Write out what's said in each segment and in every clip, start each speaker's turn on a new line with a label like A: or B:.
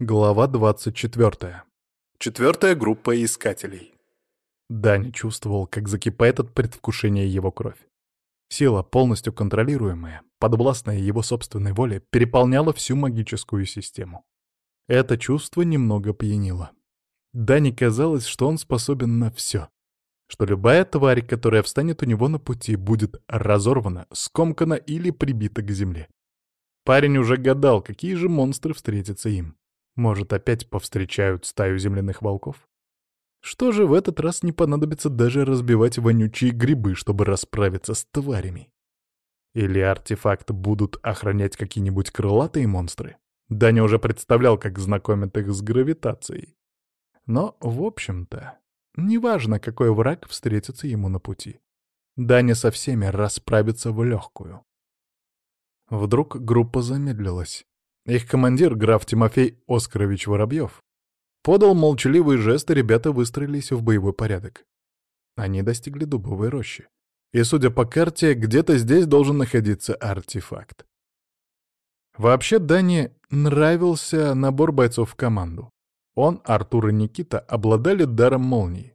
A: Глава 24. Четвертая группа искателей. Даня чувствовал, как закипает от предвкушения его кровь. Сила, полностью контролируемая, подвластная его собственной воле, переполняла всю магическую систему. Это чувство немного пьянило. Дане казалось, что он способен на все. Что любая тварь, которая встанет у него на пути, будет разорвана, скомкана или прибита к земле. Парень уже гадал, какие же монстры встретятся им. Может, опять повстречают стаю земляных волков? Что же, в этот раз не понадобится даже разбивать вонючие грибы, чтобы расправиться с тварями? Или артефакт будут охранять какие-нибудь крылатые монстры? Даня уже представлял, как знакомят их с гравитацией. Но, в общем-то, неважно, какой враг встретится ему на пути. Даня со всеми расправится в легкую. Вдруг группа замедлилась. Их командир, граф Тимофей Оскарович Воробьев, подал молчаливый жест, и ребята выстроились в боевой порядок. Они достигли дубовой рощи. И, судя по карте, где-то здесь должен находиться артефакт. Вообще, Дане нравился набор бойцов в команду. Он, Артур и Никита обладали даром молнии.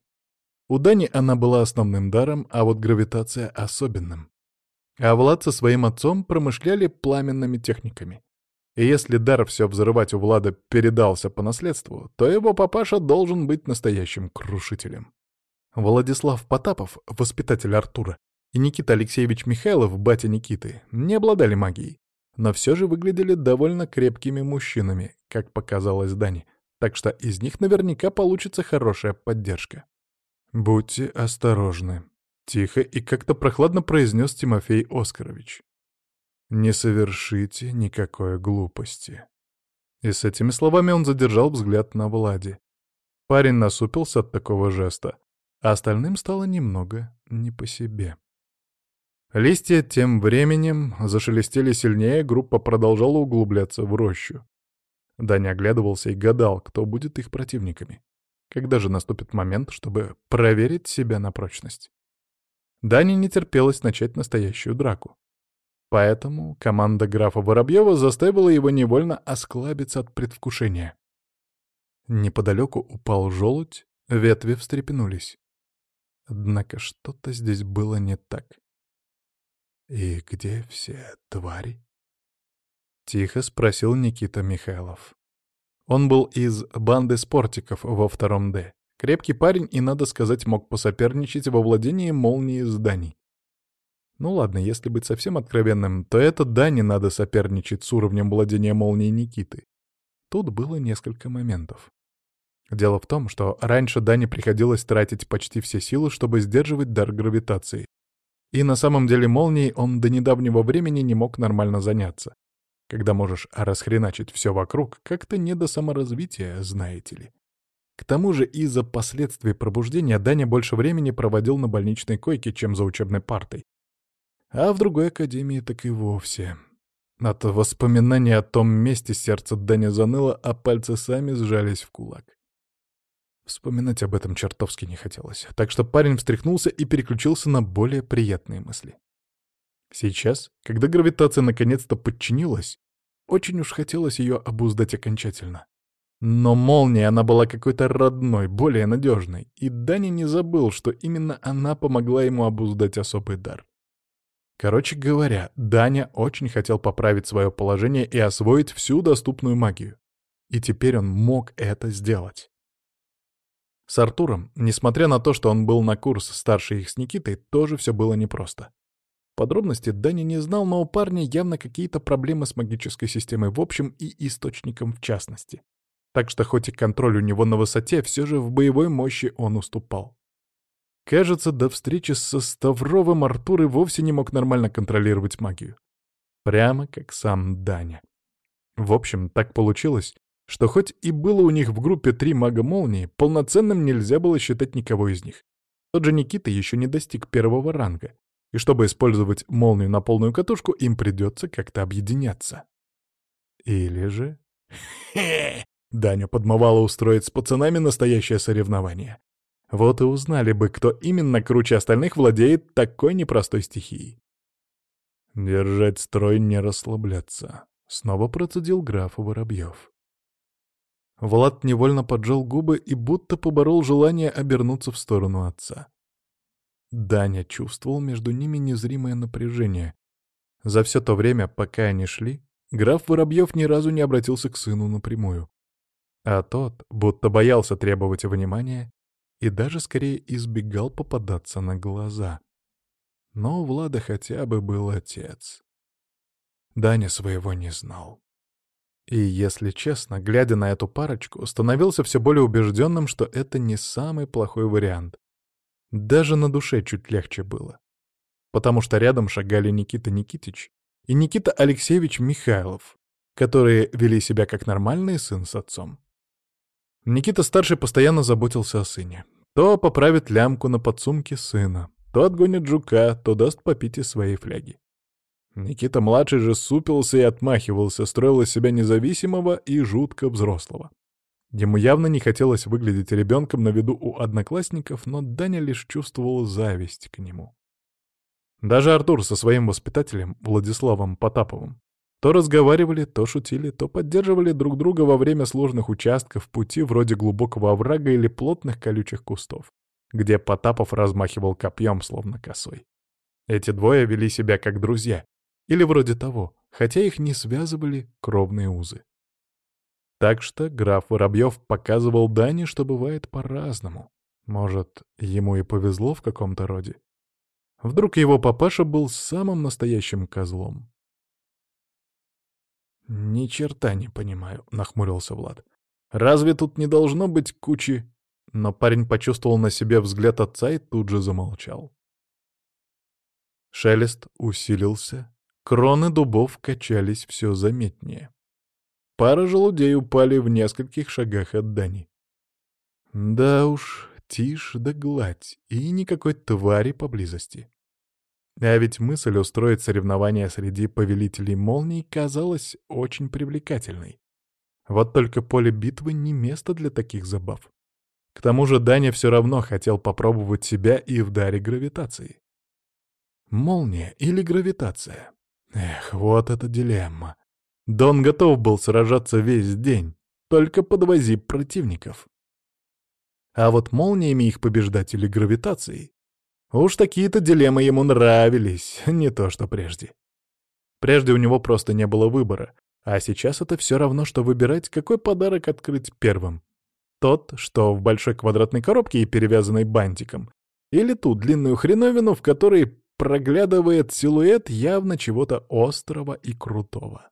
A: У Дани она была основным даром, а вот гравитация — особенным. А Влад со своим отцом промышляли пламенными техниками. И если дар все взрывать у Влада передался по наследству, то его папаша должен быть настоящим крушителем. Владислав Потапов, воспитатель Артура, и Никита Алексеевич Михайлов, батя Никиты, не обладали магией, но все же выглядели довольно крепкими мужчинами, как показалось Дани, так что из них наверняка получится хорошая поддержка. «Будьте осторожны», — тихо и как-то прохладно произнес Тимофей Оскарович. Не совершите никакой глупости. И с этими словами он задержал взгляд на Влади. Парень насупился от такого жеста, а остальным стало немного не по себе. Листья тем временем зашелестели сильнее, группа продолжала углубляться в рощу. Даня оглядывался и гадал, кто будет их противниками. Когда же наступит момент, чтобы проверить себя на прочность? Дане не терпелось начать настоящую драку. Поэтому команда графа Воробьева заставила его невольно осклабиться от предвкушения. Неподалеку упал желудь, ветви встрепенулись. Однако что-то здесь было не так. «И где все твари?» — тихо спросил Никита Михайлов. Он был из банды спортиков во втором «Д». Крепкий парень и, надо сказать, мог посоперничать во владении молнии зданий. Ну ладно, если быть совсем откровенным, то это да, не надо соперничать с уровнем владения молнией Никиты. Тут было несколько моментов. Дело в том, что раньше Дане приходилось тратить почти все силы, чтобы сдерживать дар гравитации. И на самом деле молнией он до недавнего времени не мог нормально заняться. Когда можешь расхреначить все вокруг, как-то не до саморазвития, знаете ли. К тому же из-за последствий пробуждения Даня больше времени проводил на больничной койке, чем за учебной партой. А в другой академии так и вовсе. От воспоминания о том месте сердце Дани заныло, а пальцы сами сжались в кулак. Вспоминать об этом чертовски не хотелось, так что парень встряхнулся и переключился на более приятные мысли. Сейчас, когда гравитация наконец-то подчинилась, очень уж хотелось ее обуздать окончательно. Но молния, она была какой-то родной, более надежной, и Дани не забыл, что именно она помогла ему обуздать особый дар. Короче говоря, Даня очень хотел поправить свое положение и освоить всю доступную магию. И теперь он мог это сделать. С Артуром, несмотря на то, что он был на курс старше их с Никитой, тоже все было непросто. Подробности Даня не знал, но у парня явно какие-то проблемы с магической системой в общем и источником в частности. Так что хоть и контроль у него на высоте, все же в боевой мощи он уступал. Кажется, до встречи со Ставровым Артур и вовсе не мог нормально контролировать магию. Прямо как сам Даня. В общем, так получилось, что хоть и было у них в группе три мага-молнии, полноценным нельзя было считать никого из них. Тот же Никита еще не достиг первого ранга, и чтобы использовать молнию на полную катушку, им придется как-то объединяться. Или же... Хе! Даня подмывала устроить с пацанами настоящее соревнование. Вот и узнали бы, кто именно круче остальных владеет такой непростой стихией. «Держать строй, не расслабляться», — снова процедил граф Воробьев. Влад невольно поджал губы и будто поборол желание обернуться в сторону отца. Даня чувствовал между ними незримое напряжение. За все то время, пока они шли, граф Воробьев ни разу не обратился к сыну напрямую. А тот будто боялся требовать внимания и даже скорее избегал попадаться на глаза. Но у Влада хотя бы был отец. Даня своего не знал. И, если честно, глядя на эту парочку, становился все более убежденным, что это не самый плохой вариант. Даже на душе чуть легче было. Потому что рядом шагали Никита Никитич и Никита Алексеевич Михайлов, которые вели себя как нормальный сын с отцом. Никита-старший постоянно заботился о сыне. То поправит лямку на подсумке сына, то отгонит жука, то даст попить из своей фляги. Никита-младший же супился и отмахивался, строил из себя независимого и жутко взрослого. Ему явно не хотелось выглядеть ребенком на виду у одноклассников, но Даня лишь чувствовал зависть к нему. Даже Артур со своим воспитателем, Владиславом Потаповым, то разговаривали, то шутили, то поддерживали друг друга во время сложных участков пути вроде глубокого оврага или плотных колючих кустов, где Потапов размахивал копьем, словно косой. Эти двое вели себя как друзья, или вроде того, хотя их не связывали кровные узы. Так что граф Воробьев показывал Дане, что бывает по-разному. Может, ему и повезло в каком-то роде. Вдруг его папаша был самым настоящим козлом. «Ни черта не понимаю», — нахмурился Влад. «Разве тут не должно быть кучи...» Но парень почувствовал на себе взгляд отца и тут же замолчал. Шелест усилился, кроны дубов качались все заметнее. Пара желудей упали в нескольких шагах от Дани. Да уж, тишь да гладь, и никакой твари поблизости. А ведь мысль устроить соревнования среди повелителей молний казалась очень привлекательной. Вот только поле битвы не место для таких забав. К тому же Даня все равно хотел попробовать себя и в даре гравитации. Молния или гравитация? Эх, вот эта дилемма. Дон готов был сражаться весь день, только подвози противников. А вот молниями их побеждать или гравитацией Уж такие-то дилеммы ему нравились, не то что прежде. Прежде у него просто не было выбора, а сейчас это все равно, что выбирать, какой подарок открыть первым. Тот, что в большой квадратной коробке и перевязанной бантиком, или ту длинную хреновину, в которой проглядывает силуэт явно чего-то острого и крутого.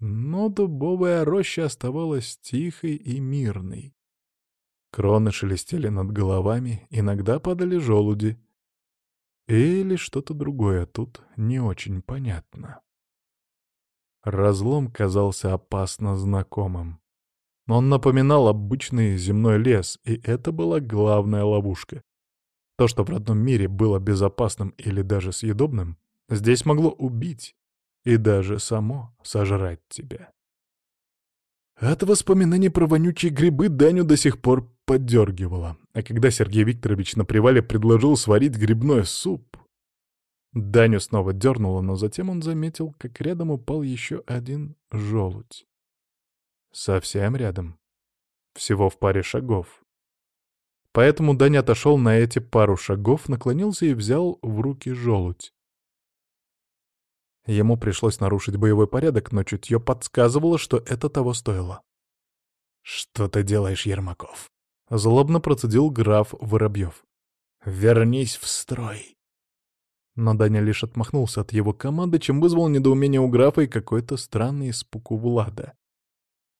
A: Но дубовая роща оставалась тихой и мирной. Кроны шелестели над головами, иногда падали желуди. Или что-то другое тут не очень понятно. Разлом казался опасно знакомым. Он напоминал обычный земной лес, и это была главная ловушка. То, что в родном мире было безопасным или даже съедобным, здесь могло убить и даже само сожрать тебя. От воспоминаний про вонючие грибы Даню до сих пор поддергивало. А когда Сергей Викторович на привале предложил сварить грибной суп... Даню снова дернуло, но затем он заметил, как рядом упал еще один желудь. Совсем рядом. Всего в паре шагов. Поэтому Даня отошел на эти пару шагов, наклонился и взял в руки желудь. Ему пришлось нарушить боевой порядок, но чутье подсказывало, что это того стоило. «Что ты делаешь, Ермаков?» — злобно процедил граф Воробьев. «Вернись в строй!» Но Даня лишь отмахнулся от его команды, чем вызвал недоумение у графа и какой-то странный испуг у Влада.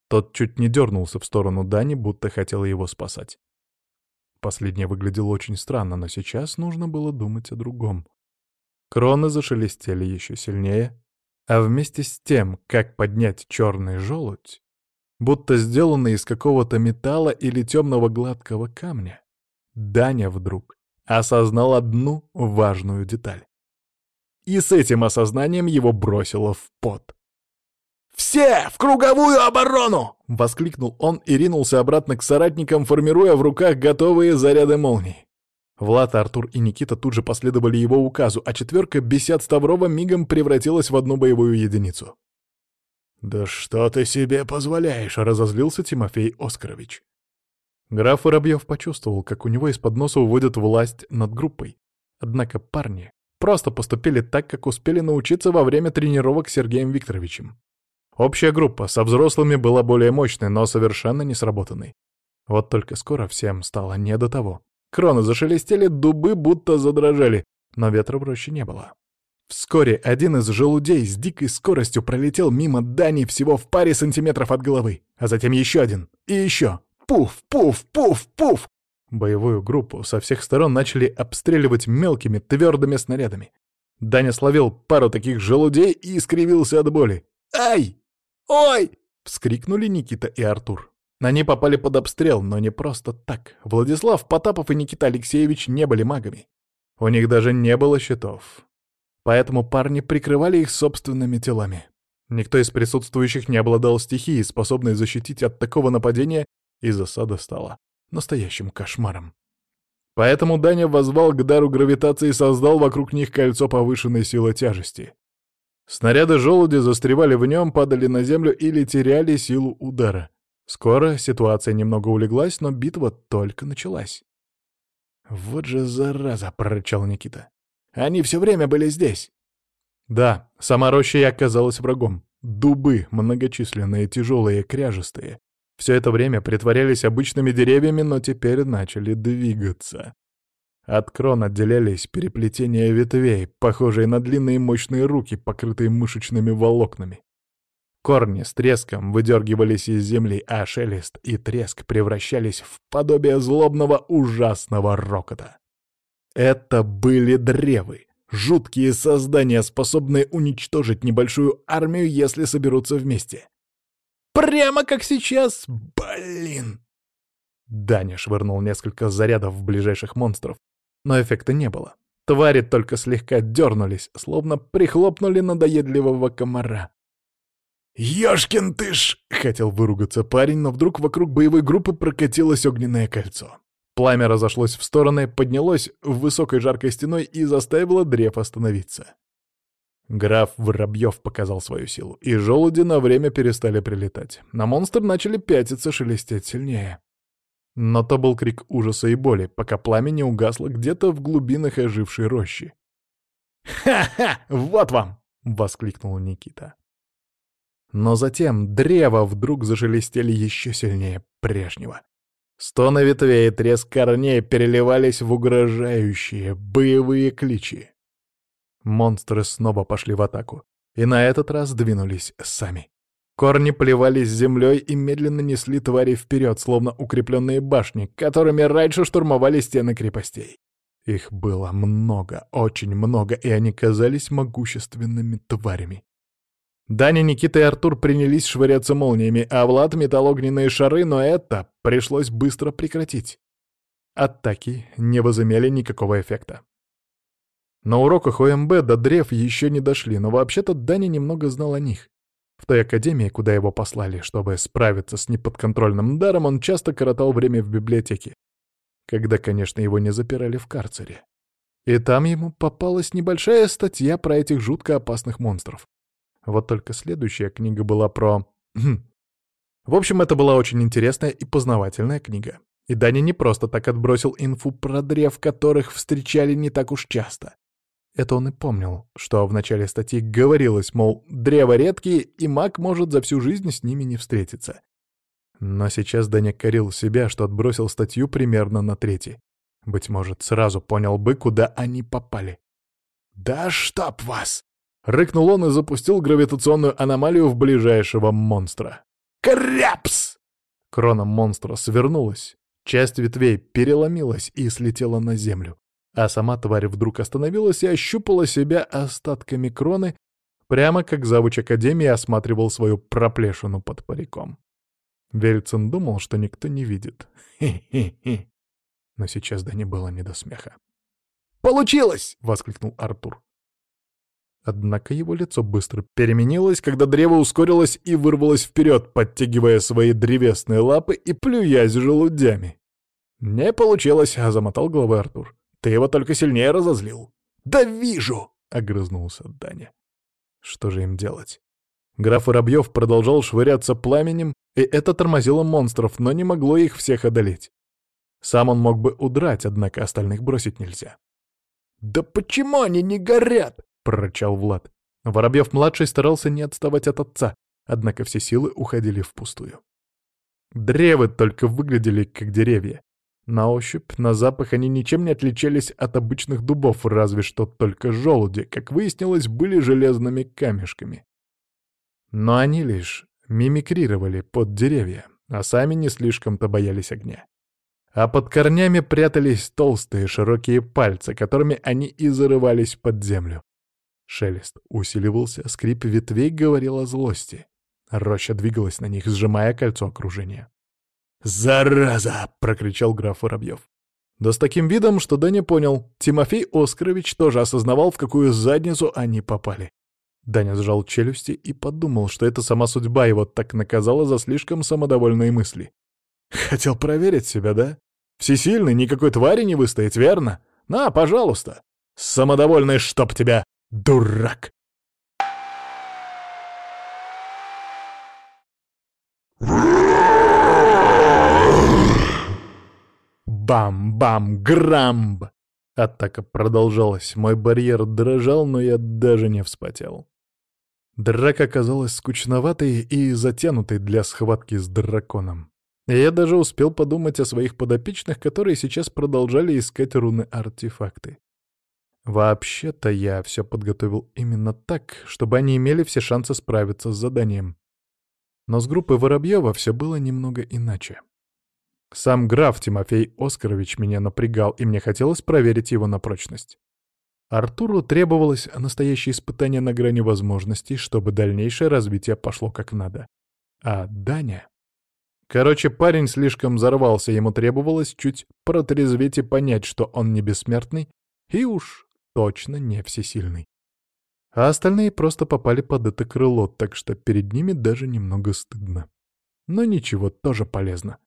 A: Тот чуть не дернулся в сторону Дани, будто хотел его спасать. Последнее выглядело очень странно, но сейчас нужно было думать о другом. Кроны зашелестели еще сильнее, а вместе с тем, как поднять черный желудь, будто сделанный из какого-то металла или темного гладкого камня, Даня вдруг осознал одну важную деталь. И с этим осознанием его бросило в пот. «Все в круговую оборону!» — воскликнул он и ринулся обратно к соратникам, формируя в руках готовые заряды молний. Влад, Артур и Никита тут же последовали его указу, а четверка бесед Ставрова мигом превратилась в одну боевую единицу. «Да что ты себе позволяешь?» — разозлился Тимофей Оскарович. Граф Воробьев почувствовал, как у него из-под носа уводят власть над группой. Однако парни просто поступили так, как успели научиться во время тренировок с Сергеем Викторовичем. Общая группа со взрослыми была более мощной, но совершенно не сработанной. Вот только скоро всем стало не до того. Кроны зашелестели, дубы будто задрожали, но ветра в роще не было. Вскоре один из желудей с дикой скоростью пролетел мимо Дани всего в паре сантиметров от головы, а затем еще один, и еще. Пуф, пуф, пуф, пуф! Боевую группу со всех сторон начали обстреливать мелкими твердыми снарядами. Даня словил пару таких желудей и искривился от боли. «Ай! Ой!» — вскрикнули Никита и Артур. Они попали под обстрел, но не просто так. Владислав Потапов и Никита Алексеевич не были магами. У них даже не было щитов. Поэтому парни прикрывали их собственными телами. Никто из присутствующих не обладал стихией, способной защитить от такого нападения, и засада стала настоящим кошмаром. Поэтому Даня возвал к дару гравитации и создал вокруг них кольцо повышенной силы тяжести. Снаряды желуди застревали в нем, падали на землю или теряли силу удара. Скоро ситуация немного улеглась, но битва только началась. «Вот же зараза!» — прорычал Никита. «Они все время были здесь!» Да, сама роща и оказалась врагом. Дубы, многочисленные, тяжелые, кряжестые. Все это время притворялись обычными деревьями, но теперь начали двигаться. От крон отделялись переплетения ветвей, похожие на длинные мощные руки, покрытые мышечными волокнами. Корни с треском выдергивались из земли, а шелест и треск превращались в подобие злобного ужасного рокота. Это были древы, жуткие создания, способные уничтожить небольшую армию, если соберутся вместе. Прямо как сейчас, блин! Даня швырнул несколько зарядов в ближайших монстров, но эффекта не было. Твари только слегка дернулись, словно прихлопнули надоедливого комара. «Ёшкин ты ж!» — хотел выругаться парень, но вдруг вокруг боевой группы прокатилось огненное кольцо. Пламя разошлось в стороны, поднялось в высокой жаркой стеной и заставило древ остановиться. Граф Воробьев показал свою силу, и желуди на время перестали прилетать. На монстр начали пятиться, шелестеть сильнее. Но то был крик ужаса и боли, пока пламя не угасло где-то в глубинах ожившей рощи. «Ха-ха! Вот вам!» — воскликнул Никита. Но затем древа вдруг зашелестели еще сильнее прежнего. Стоны ветвей и треск корней переливались в угрожающие боевые кличи. Монстры снова пошли в атаку, и на этот раз двинулись сами. Корни плевались землей и медленно несли твари вперед, словно укрепленные башни, которыми раньше штурмовали стены крепостей. Их было много, очень много, и они казались могущественными тварями. Даня, Никита и Артур принялись швыряться молниями, а Влад метал огненные шары, но это пришлось быстро прекратить. Атаки не возымели никакого эффекта. На уроках ОМБ до древ еще не дошли, но вообще-то Даня немного знал о них. В той академии, куда его послали, чтобы справиться с неподконтрольным даром, он часто коротал время в библиотеке. Когда, конечно, его не запирали в карцере. И там ему попалась небольшая статья про этих жутко опасных монстров. Вот только следующая книга была про... Хм. В общем, это была очень интересная и познавательная книга. И Даня не просто так отбросил инфу про древ, которых встречали не так уж часто. Это он и помнил, что в начале статьи говорилось, мол, древа редкие, и маг может за всю жизнь с ними не встретиться. Но сейчас Даня корил себя, что отбросил статью примерно на трети. Быть может, сразу понял бы, куда они попали. «Да чтоб вас!» Рыкнул он и запустил гравитационную аномалию в ближайшего монстра. «Кряпс!» Крона монстра свернулась. Часть ветвей переломилась и слетела на землю. А сама тварь вдруг остановилась и ощупала себя остатками кроны, прямо как завуч Академии осматривал свою проплешину под париком. Вельцин думал, что никто не видит. Хе-хе-хе. Но сейчас да не было не до смеха. «Получилось!» — воскликнул Артур. Однако его лицо быстро переменилось, когда древо ускорилось и вырвалось вперед, подтягивая свои древесные лапы и плюясь желудями. «Не получилось», — замотал головой Артур. «Ты его только сильнее разозлил». «Да вижу!» — огрызнулся Даня. «Что же им делать?» Граф Воробьев продолжал швыряться пламенем, и это тормозило монстров, но не могло их всех одолеть. Сам он мог бы удрать, однако остальных бросить нельзя.
B: «Да почему они не горят?»
A: — прорычал Влад. Воробьев-младший старался не отставать от отца, однако все силы уходили впустую. Древы только выглядели как деревья. На ощупь, на запах они ничем не отличались от обычных дубов, разве что только желуди, как выяснилось, были железными камешками. Но они лишь мимикрировали под деревья, а сами не слишком-то боялись огня. А под корнями прятались толстые широкие пальцы, которыми они и зарывались под землю. Шелест усиливался, скрип ветвей говорил о злости. Роща двигалась на них, сжимая кольцо окружения.
B: «Зараза!» — прокричал граф Воробьев.
A: Да с таким видом, что Даня понял, Тимофей Оскарович тоже осознавал, в какую задницу они попали. Даня сжал челюсти и подумал, что это сама судьба его так наказала за слишком самодовольные мысли. Хотел проверить себя, да? Всесильный, никакой твари не выстоит, верно? На, пожалуйста. Самодовольный, чтоб тебя, дурак! Бам-бам-грамб! Атака продолжалась. Мой барьер дрожал, но я даже не вспотел. Драка оказалась скучноватой и затянутой для схватки с драконом. Я даже успел подумать о своих подопечных, которые сейчас продолжали искать руны-артефакты. Вообще-то я все подготовил именно так, чтобы они имели все шансы справиться с заданием. Но с группой Воробьева все было немного иначе. Сам граф Тимофей Оскарович меня напрягал, и мне хотелось проверить его на прочность. Артуру требовалось настоящее испытание на грани возможностей, чтобы дальнейшее развитие пошло как надо. А Даня... Короче, парень слишком взорвался, ему требовалось чуть протрезветь и понять, что он не бессмертный и уж точно не всесильный. А остальные просто попали под это крыло, так что перед ними даже немного стыдно. Но ничего, тоже полезно.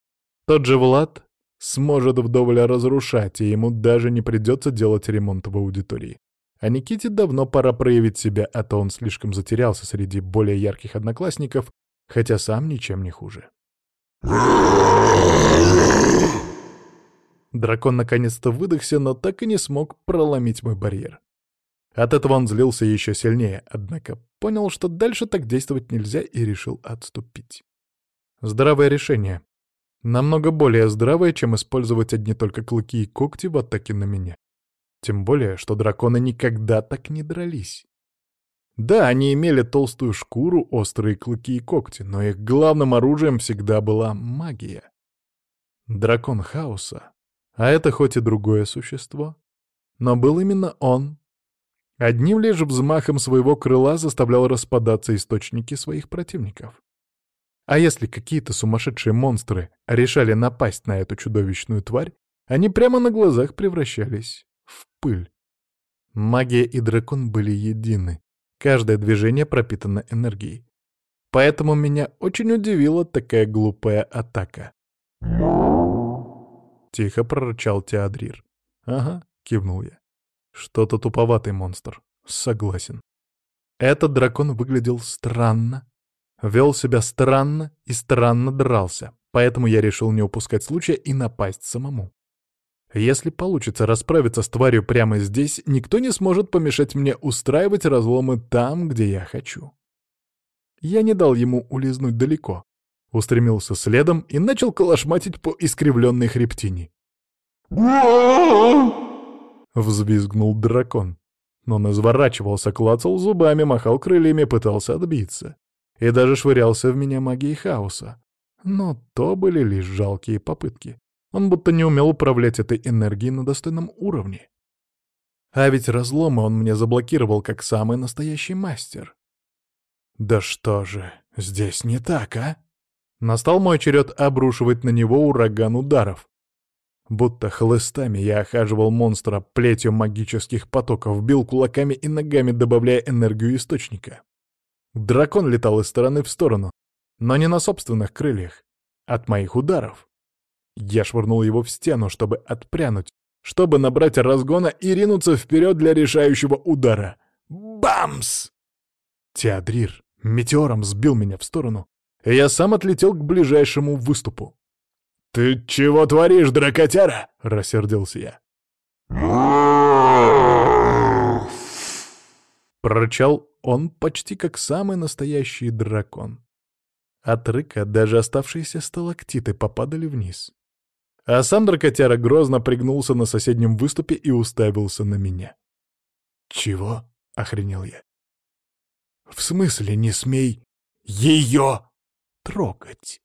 A: Тот же Влад сможет вдоволь разрушать, и ему даже не придется делать ремонт в аудитории. А Никите давно пора проявить себя, а то он слишком затерялся среди более ярких одноклассников, хотя сам ничем не хуже. Дракон наконец-то выдохся, но так и не смог проломить мой барьер. От этого он злился еще сильнее, однако понял, что дальше так действовать нельзя и решил отступить. Здравое решение. Намного более здравое, чем использовать одни только клыки и когти в атаке на меня. Тем более, что драконы никогда так не дрались. Да, они имели толстую шкуру, острые клыки и когти, но их главным оружием всегда была магия. Дракон хаоса. А это хоть и другое существо, но был именно он. Одним лишь взмахом своего крыла заставлял распадаться источники своих противников. А если какие-то сумасшедшие монстры решали напасть на эту чудовищную тварь, они прямо на глазах превращались в пыль. Магия и дракон были едины. Каждое движение пропитано энергией. Поэтому меня очень удивила такая глупая атака. Тихо прорычал Теодрир. «Ага», — кивнул я. «Что-то туповатый монстр. Согласен». Этот дракон выглядел странно, Вел себя странно и странно дрался, поэтому я решил не упускать случая и напасть самому. Если получится расправиться с тварью прямо здесь, никто не сможет помешать мне устраивать разломы там, где я хочу. Я не дал ему улизнуть далеко. Устремился следом и начал колошматить по искривленной хребтине. Взвизгнул дракон. Но он изворачивался, клацал зубами, махал крыльями, пытался отбиться и даже швырялся в меня магией хаоса. Но то были лишь жалкие попытки. Он будто не умел управлять этой энергией на достойном уровне. А ведь разломы он мне заблокировал как самый настоящий мастер. Да что же, здесь не так, а? Настал мой черед обрушивать на него ураган ударов. Будто хлыстами я охаживал монстра плетью магических потоков, бил кулаками и ногами, добавляя энергию источника. Дракон летал из стороны в сторону, но не на собственных крыльях, от моих ударов. Я швырнул его в стену, чтобы отпрянуть, чтобы набрать разгона и ринуться вперед для решающего удара. Бамс! Теодрир метеором сбил меня в сторону, я сам отлетел к ближайшему выступу.
B: «Ты чего творишь, дракотяра?» — рассердился я.
A: Прорычал он почти как самый настоящий дракон. От рыка даже оставшиеся сталактиты попадали вниз. А сам дракотяра грозно пригнулся на соседнем выступе и уставился на меня.
B: «Чего?» — охренел я. «В смысле не смей ее трогать?»